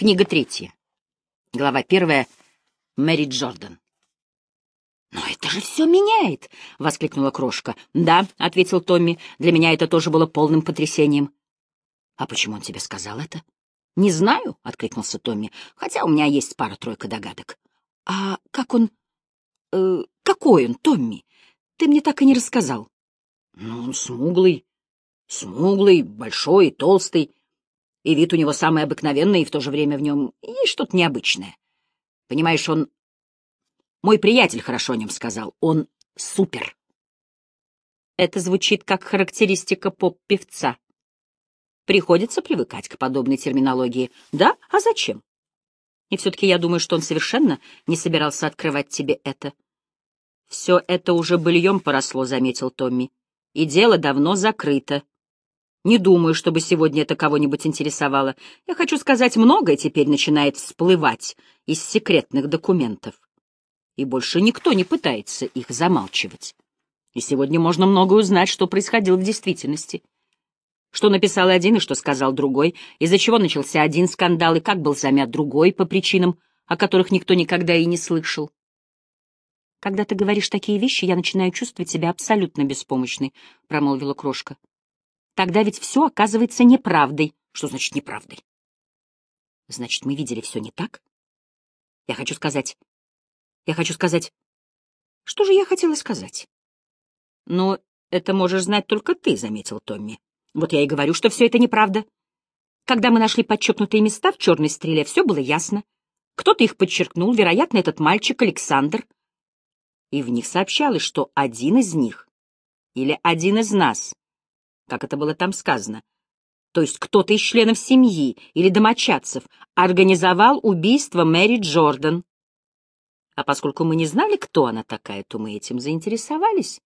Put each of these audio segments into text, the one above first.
Книга третья. Глава первая. Мэри Джордан. «Но это же все меняет!» — воскликнула крошка. «Да», — ответил Томми, — «для меня это тоже было полным потрясением». «А почему он тебе сказал это?» «Не знаю», — откликнулся Томми, — «хотя у меня есть пара-тройка догадок». «А как он... Э, какой он, Томми? Ты мне так и не рассказал». «Ну, он смуглый, смуглый, большой и толстый, и вид у него самый обыкновенный, и в то же время в нем есть что-то необычное. Понимаешь, он мой приятель хорошо о нем сказал. Он супер. Это звучит как характеристика поп-певца. Приходится привыкать к подобной терминологии. Да? А зачем? И все-таки я думаю, что он совершенно не собирался открывать тебе это. Все это уже быльем поросло, — заметил Томми. И дело давно закрыто. Не думаю, чтобы сегодня это кого-нибудь интересовало. Я хочу сказать, многое теперь начинает всплывать из секретных документов и больше никто не пытается их замалчивать. И сегодня можно многое узнать, что происходило в действительности. Что написал один и что сказал другой, из-за чего начался один скандал и как был замят другой по причинам, о которых никто никогда и не слышал. «Когда ты говоришь такие вещи, я начинаю чувствовать себя абсолютно беспомощной», — промолвила крошка. «Тогда ведь все оказывается неправдой». «Что значит неправдой?» «Значит, мы видели все не так?» «Я хочу сказать, я хочу сказать... Что же я хотела сказать? Но это можешь знать только ты, — заметил Томми. Вот я и говорю, что все это неправда. Когда мы нашли подчеркнутые места в черной стреле, все было ясно. Кто-то их подчеркнул, вероятно, этот мальчик Александр. И в них сообщалось, что один из них, или один из нас, как это было там сказано, то есть кто-то из членов семьи или домочадцев, организовал убийство Мэри Джордан. А поскольку мы не знали, кто она такая, то мы этим заинтересовались.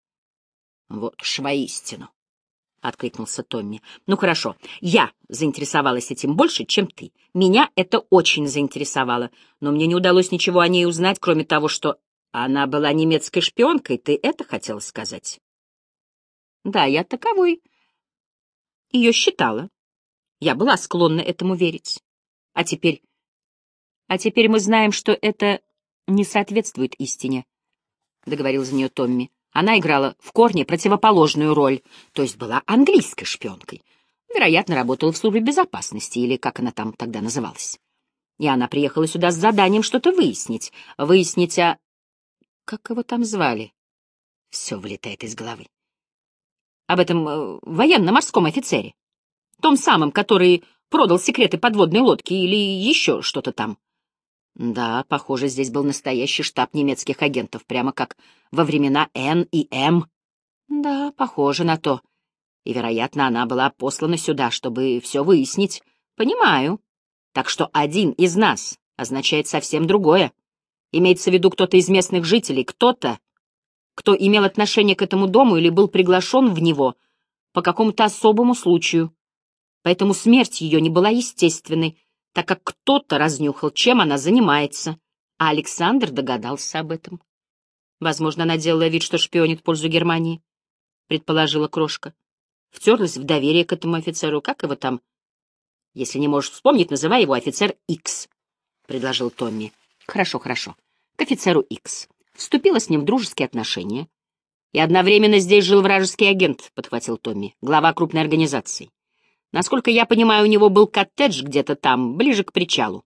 — Вот уж воистину, — откликнулся Томми. — Ну хорошо, я заинтересовалась этим больше, чем ты. Меня это очень заинтересовало, но мне не удалось ничего о ней узнать, кроме того, что она была немецкой шпионкой. Ты это хотела сказать? — Да, я таковой. Ее считала. Я была склонна этому верить. А теперь... А теперь мы знаем, что это не соответствует истине, — договорил за нее Томми. Она играла в корне противоположную роль, то есть была английской шпионкой. Вероятно, работала в службе безопасности, или как она там тогда называлась. И она приехала сюда с заданием что-то выяснить. Выяснить, а... Как его там звали? Все вылетает из головы. Об этом э, военно-морском офицере. Том самом, который продал секреты подводной лодки или еще что-то там. Да, похоже, здесь был настоящий штаб немецких агентов, прямо как во времена Н и М. Да, похоже на то. И, вероятно, она была послана сюда, чтобы все выяснить. Понимаю. Так что один из нас означает совсем другое. Имеется в виду кто-то из местных жителей, кто-то, кто имел отношение к этому дому или был приглашен в него по какому-то особому случаю. Поэтому смерть ее не была естественной, так как кто-то разнюхал, чем она занимается, а Александр догадался об этом. Возможно, она делала вид, что шпионит в пользу Германии, — предположила Крошка. Втерлась в доверие к этому офицеру. Как его там? Если не можешь вспомнить, называй его офицер Икс, — предложил Томми. Хорошо, хорошо. К офицеру Икс. Вступила с ним в дружеские отношения. И одновременно здесь жил вражеский агент, — подхватил Томми, глава крупной организации. Насколько я понимаю, у него был коттедж где-то там, ближе к причалу.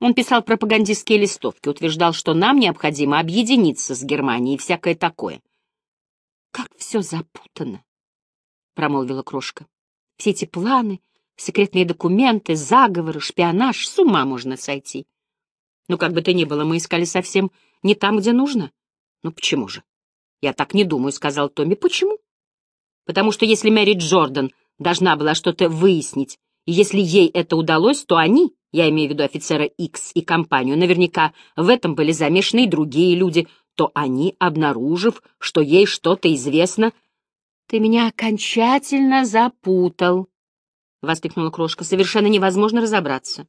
Он писал пропагандистские листовки, утверждал, что нам необходимо объединиться с Германией и всякое такое. «Как все запутано!» — промолвила крошка. «Все эти планы, секретные документы, заговоры, шпионаж, с ума можно сойти. Ну, как бы то ни было, мы искали совсем не там, где нужно. Ну, почему же?» «Я так не думаю», — сказал Томми. «Почему?» «Потому что если Мэри Джордан должна была что-то выяснить, и если ей это удалось, то они, я имею в виду офицера X и компанию, наверняка в этом были замешаны и другие люди, то они, обнаружив, что ей что-то известно... — Ты меня окончательно запутал, — воскликнула крошка. — Совершенно невозможно разобраться.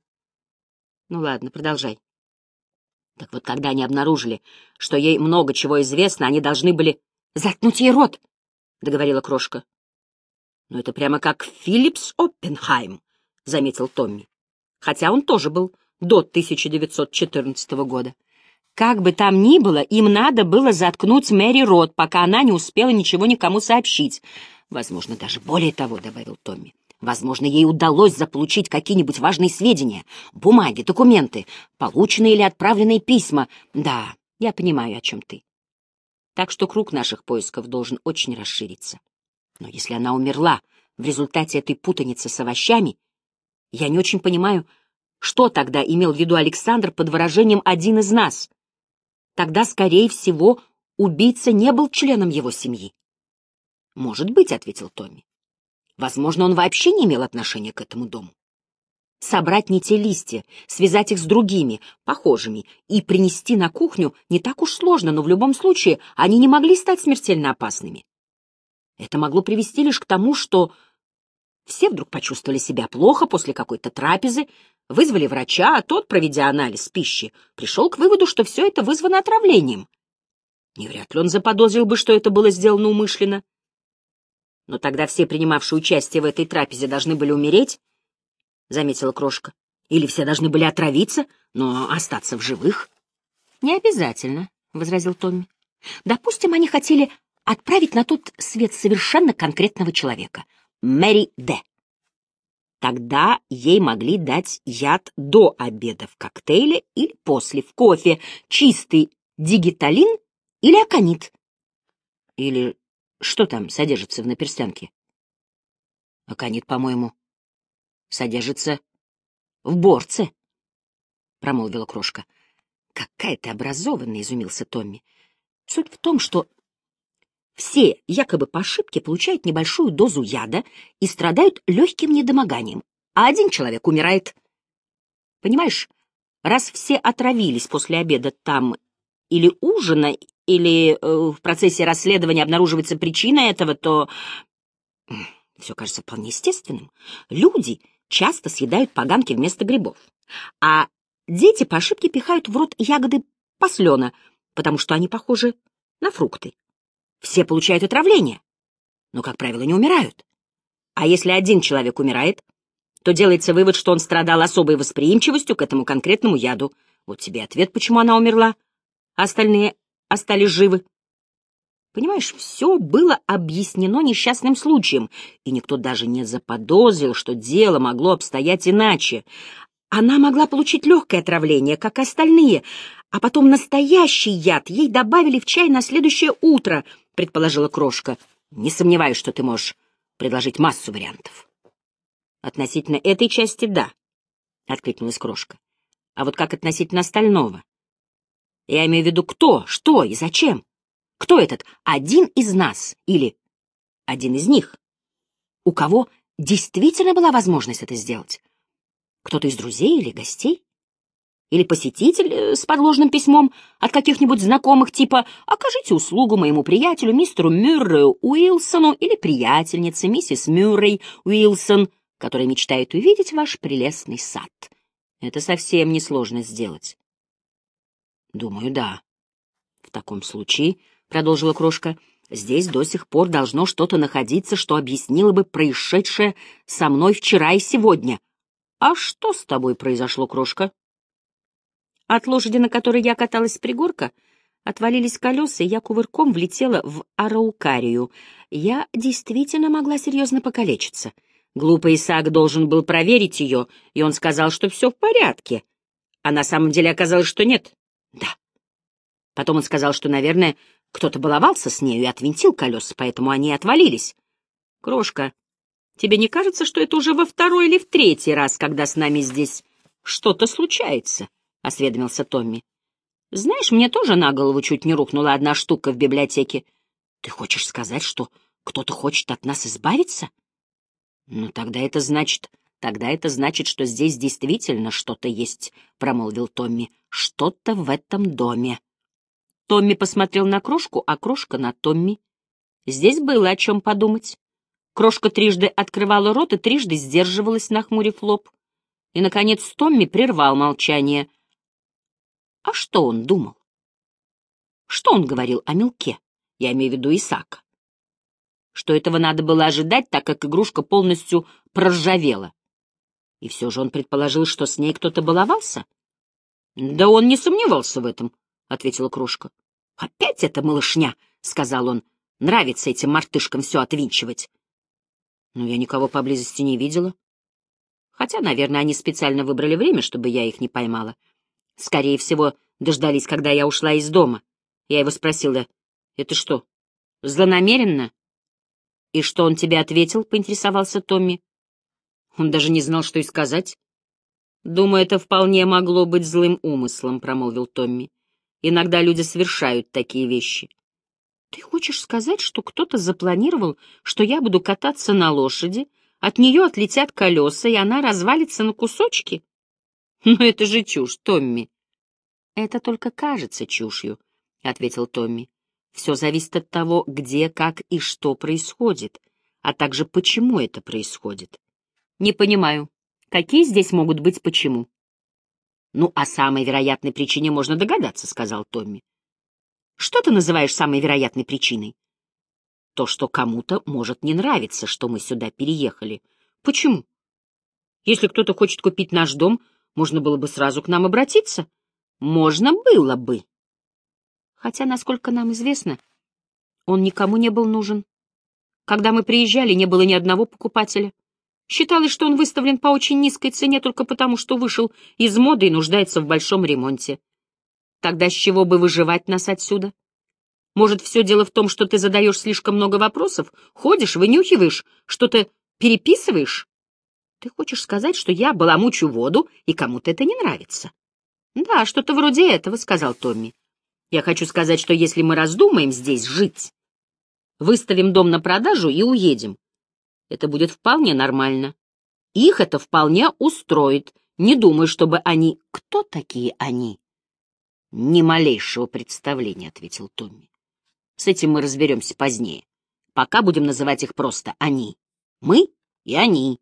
— Ну ладно, продолжай. Так вот, когда они обнаружили, что ей много чего известно, они должны были... — Заткнуть ей рот, — договорила крошка. «Но это прямо как Филлипс Оппенхайм», — заметил Томми. Хотя он тоже был до 1914 года. Как бы там ни было, им надо было заткнуть Мэри рот, пока она не успела ничего никому сообщить. Возможно, даже более того, — добавил Томми. Возможно, ей удалось заполучить какие-нибудь важные сведения, бумаги, документы, полученные или отправленные письма. Да, я понимаю, о чем ты. Так что круг наших поисков должен очень расшириться. Но если она умерла в результате этой путаницы с овощами, я не очень понимаю, что тогда имел в виду Александр под выражением «один из нас». Тогда, скорее всего, убийца не был членом его семьи. «Может быть», — ответил Томми. «Возможно, он вообще не имел отношения к этому дому. Собрать не те листья, связать их с другими, похожими, и принести на кухню не так уж сложно, но в любом случае они не могли стать смертельно опасными. Это могло привести лишь к тому, что все вдруг почувствовали себя плохо после какой-то трапезы, вызвали врача, а тот, проведя анализ пищи, пришел к выводу, что все это вызвано отравлением. Не вряд ли он заподозрил бы, что это было сделано умышленно. Но тогда все, принимавшие участие в этой трапезе, должны были умереть, — заметила Крошка. Или все должны были отравиться, но остаться в живых? — Не обязательно, — возразил Томми. — Допустим, они хотели отправить на тот свет совершенно конкретного человека — Мэри Д. Тогда ей могли дать яд до обеда в коктейле или после в кофе, чистый дигиталин или аконит. Или что там содержится в наперстянке? Аконит, по-моему, содержится в борце, — промолвила крошка. — Какая ты образованная, — изумился Томми. Суть в том, что все, якобы по ошибке, получают небольшую дозу яда и страдают легким недомоганием, а один человек умирает. Понимаешь, раз все отравились после обеда там или ужина, или э, в процессе расследования обнаруживается причина этого, то... Все кажется вполне естественным. Люди часто съедают поганки вместо грибов. А дети по ошибке пихают в рот ягоды послена, потому что они похожи на фрукты. Все получают отравление, но, как правило, не умирают. А если один человек умирает, то делается вывод, что он страдал особой восприимчивостью к этому конкретному яду. Вот тебе ответ, почему она умерла, а остальные остались живы. Понимаешь, все было объяснено несчастным случаем, и никто даже не заподозрил, что дело могло обстоять иначе. Она могла получить легкое отравление, как остальные, а потом настоящий яд ей добавили в чай на следующее утро, предположила Крошка. Не сомневаюсь, что ты можешь предложить массу вариантов. Относительно этой части — да, — откликнулась Крошка. А вот как относительно остального? Я имею в виду кто, что и зачем? Кто этот один из нас или один из них? У кого действительно была возможность это сделать? Кто-то из друзей или гостей? Или посетитель э, с подложным письмом от каких-нибудь знакомых, типа «Окажите услугу моему приятелю, мистеру Мюррею Уилсону» или приятельнице, миссис Мюррей Уилсон, которая мечтает увидеть ваш прелестный сад. Это совсем несложно сделать. Думаю, да. В таком случае продолжила Крошка, — «здесь до сих пор должно что-то находиться, что объяснило бы происшедшее со мной вчера и сегодня». «А что с тобой произошло, Крошка?» От лошади, на которой я каталась с пригорка, отвалились колеса, и я кувырком влетела в араукарию. Я действительно могла серьезно покалечиться. Глупый Исаак должен был проверить ее, и он сказал, что все в порядке. А на самом деле оказалось, что нет. Да. Потом он сказал, что, наверное, кто-то баловался с нею и отвинтил колеса, поэтому они и отвалились. Крошка, тебе не кажется, что это уже во второй или в третий раз, когда с нами здесь что-то случается? — осведомился Томми. Знаешь, мне тоже на голову чуть не рухнула одна штука в библиотеке. Ты хочешь сказать, что кто-то хочет от нас избавиться? Ну, тогда это значит... Тогда это значит, что здесь действительно что-то есть, — промолвил Томми. Что-то в этом доме. Томми посмотрел на крошку, а крошка на Томми. Здесь было о чем подумать. Крошка трижды открывала рот и трижды сдерживалась, нахмурив лоб. И, наконец, Томми прервал молчание. А что он думал? Что он говорил о мелке? Я имею в виду Исака. Что этого надо было ожидать, так как игрушка полностью проржавела. И все же он предположил, что с ней кто-то баловался. — Да он не сомневался в этом, — ответила Крошка. — Опять эта малышня, — сказал он. — Нравится этим мартышкам все отвинчивать. Но я никого поблизости не видела. Хотя, наверное, они специально выбрали время, чтобы я их не поймала. Скорее всего, дождались, когда я ушла из дома. Я его спросила, — это что, злонамеренно? — И что он тебе ответил? — поинтересовался Томми. Он даже не знал, что и сказать. «Думаю, это вполне могло быть злым умыслом», — промолвил Томми. «Иногда люди совершают такие вещи». «Ты хочешь сказать, что кто-то запланировал, что я буду кататься на лошади, от нее отлетят колеса, и она развалится на кусочки?» «Но это же чушь, Томми». «Это только кажется чушью», — ответил Томми. «Все зависит от того, где, как и что происходит, а также почему это происходит. Не понимаю, какие здесь могут быть почему? Ну, о самой вероятной причине можно догадаться, сказал Томми. Что ты называешь самой вероятной причиной? То, что кому-то может не нравиться, что мы сюда переехали. Почему? Если кто-то хочет купить наш дом, можно было бы сразу к нам обратиться. Можно было бы. Хотя, насколько нам известно, он никому не был нужен. Когда мы приезжали, не было ни одного покупателя. Считалось, что он выставлен по очень низкой цене только потому, что вышел из моды и нуждается в большом ремонте. Тогда с чего бы выживать нас отсюда? Может, все дело в том, что ты задаешь слишком много вопросов, ходишь, вынюхиваешь, что-то переписываешь? Ты хочешь сказать, что я баламучу воду, и кому-то это не нравится? Да, что-то вроде этого, — сказал Томми. Я хочу сказать, что если мы раздумаем здесь жить, выставим дом на продажу и уедем, это будет вполне нормально. Их это вполне устроит. Не думаю, чтобы они... Кто такие они? Ни малейшего представления, — ответил Томми. С этим мы разберемся позднее. Пока будем называть их просто «они». Мы и «они».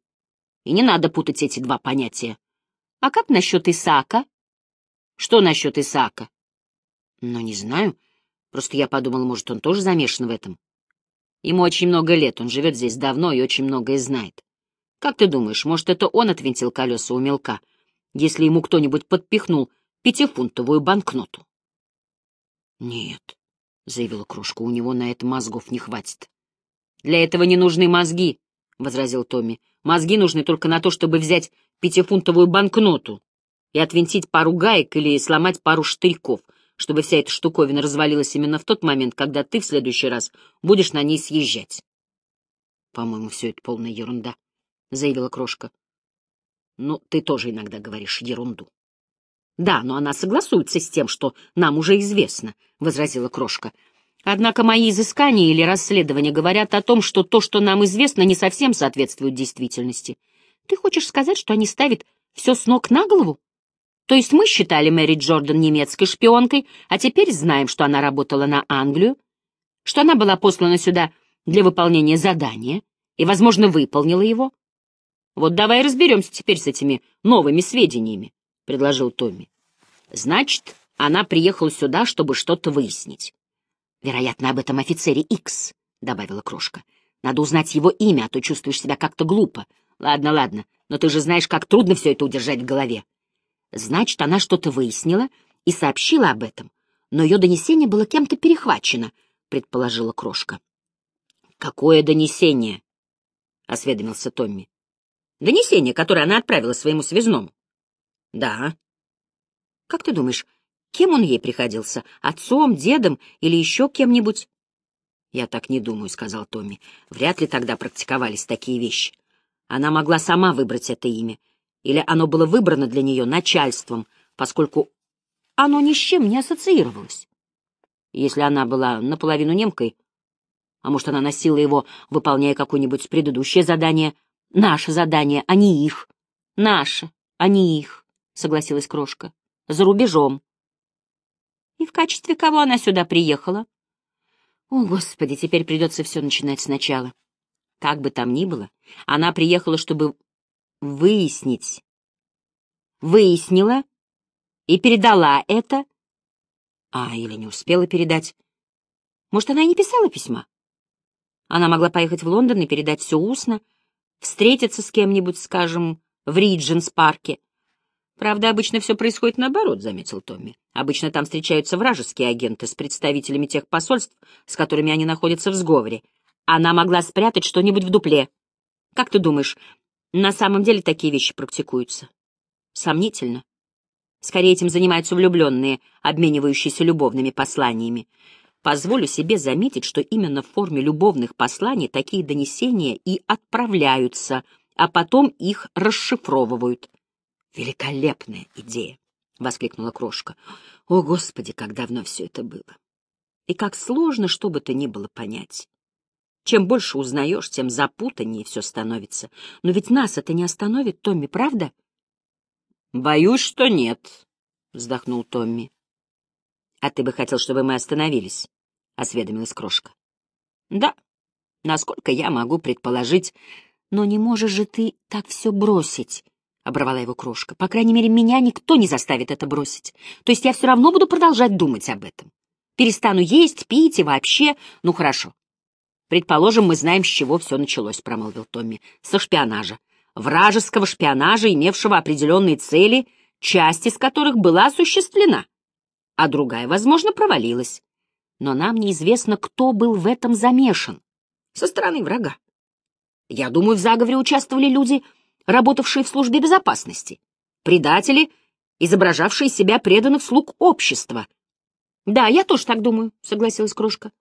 И не надо путать эти два понятия. А как насчет Исаака? Что насчет Исаака? Ну, не знаю. Просто я подумал, может, он тоже замешан в этом. Ему очень много лет, он живет здесь давно и очень многое знает. Как ты думаешь, может, это он отвинтил колеса у мелка, если ему кто-нибудь подпихнул пятифунтовую банкноту? — Нет, — заявила Кружка, — у него на это мозгов не хватит. — Для этого не нужны мозги, — возразил Томми. — Мозги нужны только на то, чтобы взять пятифунтовую банкноту и отвинтить пару гаек или сломать пару штырьков — чтобы вся эта штуковина развалилась именно в тот момент, когда ты в следующий раз будешь на ней съезжать. — По-моему, все это полная ерунда, — заявила Крошка. — Ну, ты тоже иногда говоришь ерунду. — Да, но она согласуется с тем, что нам уже известно, — возразила Крошка. Однако мои изыскания или расследования говорят о том, что то, что нам известно, не совсем соответствует действительности. Ты хочешь сказать, что они ставят все с ног на голову? То есть мы считали Мэри Джордан немецкой шпионкой, а теперь знаем, что она работала на Англию, что она была послана сюда для выполнения задания и, возможно, выполнила его. Вот давай разберемся теперь с этими новыми сведениями, — предложил Томми. Значит, она приехала сюда, чтобы что-то выяснить. Вероятно, об этом офицере Икс, — добавила Крошка. Надо узнать его имя, а то чувствуешь себя как-то глупо. Ладно, ладно, но ты же знаешь, как трудно все это удержать в голове. Значит, она что-то выяснила и сообщила об этом, но ее донесение было кем-то перехвачено, предположила Крошка. Какое донесение? осведомился Томми. Донесение, которое она отправила своему связному. Да. Как ты думаешь, кем он ей приходился? Отцом, дедом или еще кем-нибудь? Я так не думаю, сказал Томми. Вряд ли тогда практиковались такие вещи. Она могла сама выбрать это имя или оно было выбрано для нее начальством, поскольку оно ни с чем не ассоциировалось. Если она была наполовину немкой, а может, она носила его, выполняя какое-нибудь предыдущее задание, наше задание, а не их. Наше, а не их, согласилась Крошка, за рубежом. И в качестве кого она сюда приехала? О, Господи, теперь придется все начинать сначала. Как бы там ни было, она приехала, чтобы выяснить. Выяснила и передала это. А, или не успела передать. Может, она и не писала письма? Она могла поехать в Лондон и передать все устно, встретиться с кем-нибудь, скажем, в Ридженс-парке. Правда, обычно все происходит наоборот, — заметил Томми. Обычно там встречаются вражеские агенты с представителями тех посольств, с которыми они находятся в сговоре. Она могла спрятать что-нибудь в дупле. Как ты думаешь, на самом деле такие вещи практикуются? Сомнительно. Скорее этим занимаются влюбленные, обменивающиеся любовными посланиями. Позволю себе заметить, что именно в форме любовных посланий такие донесения и отправляются, а потом их расшифровывают. «Великолепная идея!» — воскликнула крошка. «О, Господи, как давно все это было! И как сложно, что бы то ни было понять! Чем больше узнаешь, тем запутаннее все становится. Но ведь нас это не остановит, Томми, правда?» «Боюсь, что нет», — вздохнул Томми. «А ты бы хотел, чтобы мы остановились?» — осведомилась крошка. «Да, насколько я могу предположить. Но не можешь же ты так все бросить», — оборвала его крошка. «По крайней мере, меня никто не заставит это бросить. То есть я все равно буду продолжать думать об этом. Перестану есть, пить и вообще... Ну, хорошо. Предположим, мы знаем, с чего все началось», — промолвил Томми. «Со шпионажа. Вражеского шпионажа, имевшего определенные цели, часть из которых была осуществлена а другая, возможно, провалилась. Но нам неизвестно, кто был в этом замешан. Со стороны врага. Я думаю, в заговоре участвовали люди, работавшие в службе безопасности, предатели, изображавшие себя преданных слуг общества. Да, я тоже так думаю, согласилась Крошка.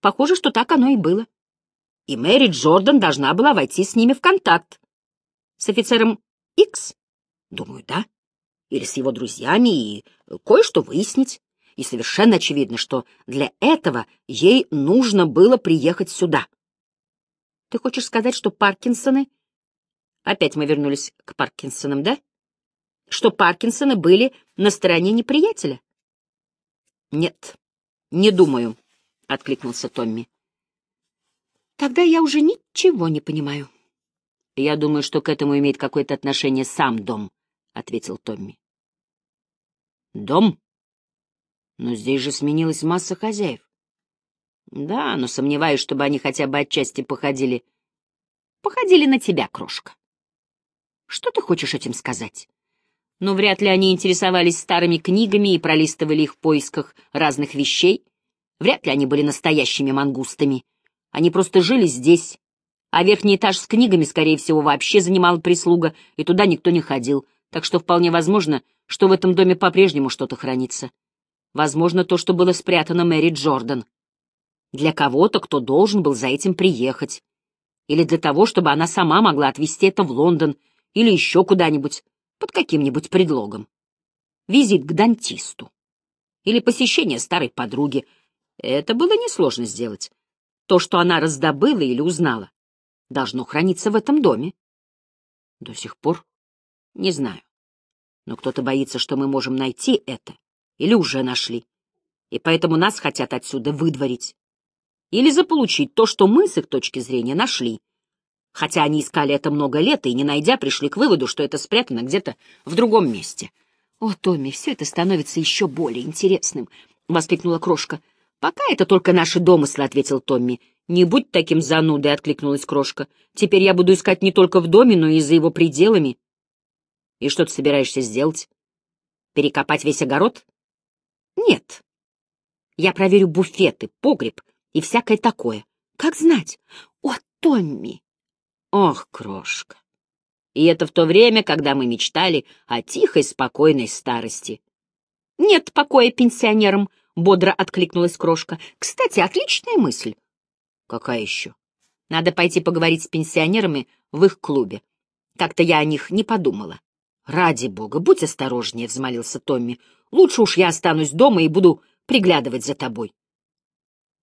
Похоже, что так оно и было. И Мэри Джордан должна была войти с ними в контакт. С офицером Икс? Думаю, да. Или с его друзьями и кое-что выяснить и совершенно очевидно, что для этого ей нужно было приехать сюда. Ты хочешь сказать, что Паркинсоны... Опять мы вернулись к Паркинсонам, да? Что Паркинсоны были на стороне неприятеля? Нет, не думаю, — откликнулся Томми. Тогда я уже ничего не понимаю. Я думаю, что к этому имеет какое-то отношение сам дом, — ответил Томми. Дом? Но здесь же сменилась масса хозяев. Да, но сомневаюсь, чтобы они хотя бы отчасти походили... Походили на тебя, крошка. Что ты хочешь этим сказать? Но вряд ли они интересовались старыми книгами и пролистывали их в поисках разных вещей. Вряд ли они были настоящими мангустами. Они просто жили здесь, а верхний этаж с книгами, скорее всего, вообще занимала прислуга, и туда никто не ходил, так что вполне возможно, что в этом доме по-прежнему что-то хранится. Возможно, то, что было спрятано Мэри Джордан. Для кого-то, кто должен был за этим приехать. Или для того, чтобы она сама могла отвезти это в Лондон или еще куда-нибудь, под каким-нибудь предлогом. Визит к дантисту. Или посещение старой подруги. Это было несложно сделать. То, что она раздобыла или узнала, должно храниться в этом доме. До сих пор не знаю. Но кто-то боится, что мы можем найти это или уже нашли. И поэтому нас хотят отсюда выдворить. Или заполучить то, что мы с их точки зрения нашли. Хотя они искали это много лет и, не найдя, пришли к выводу, что это спрятано где-то в другом месте. — О, Томми, все это становится еще более интересным, — воскликнула Крошка. — Пока это только наши домыслы, — ответил Томми. — Не будь таким занудой, — откликнулась Крошка. — Теперь я буду искать не только в доме, но и за его пределами. — И что ты собираешься сделать? Перекопать весь огород? Нет. Я проверю буфеты, погреб и всякое такое. Как знать? О, Томми! Ох, крошка! И это в то время, когда мы мечтали о тихой, спокойной старости. Нет покоя пенсионерам, — бодро откликнулась крошка. Кстати, отличная мысль. Какая еще? Надо пойти поговорить с пенсионерами в их клубе. Как-то я о них не подумала. Ради бога, будь осторожнее, — взмолился Томми. Лучше уж я останусь дома и буду приглядывать за тобой.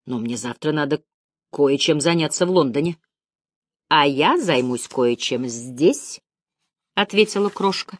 Но мне завтра надо кое-чем заняться в Лондоне. — А я займусь кое-чем здесь, — ответила крошка.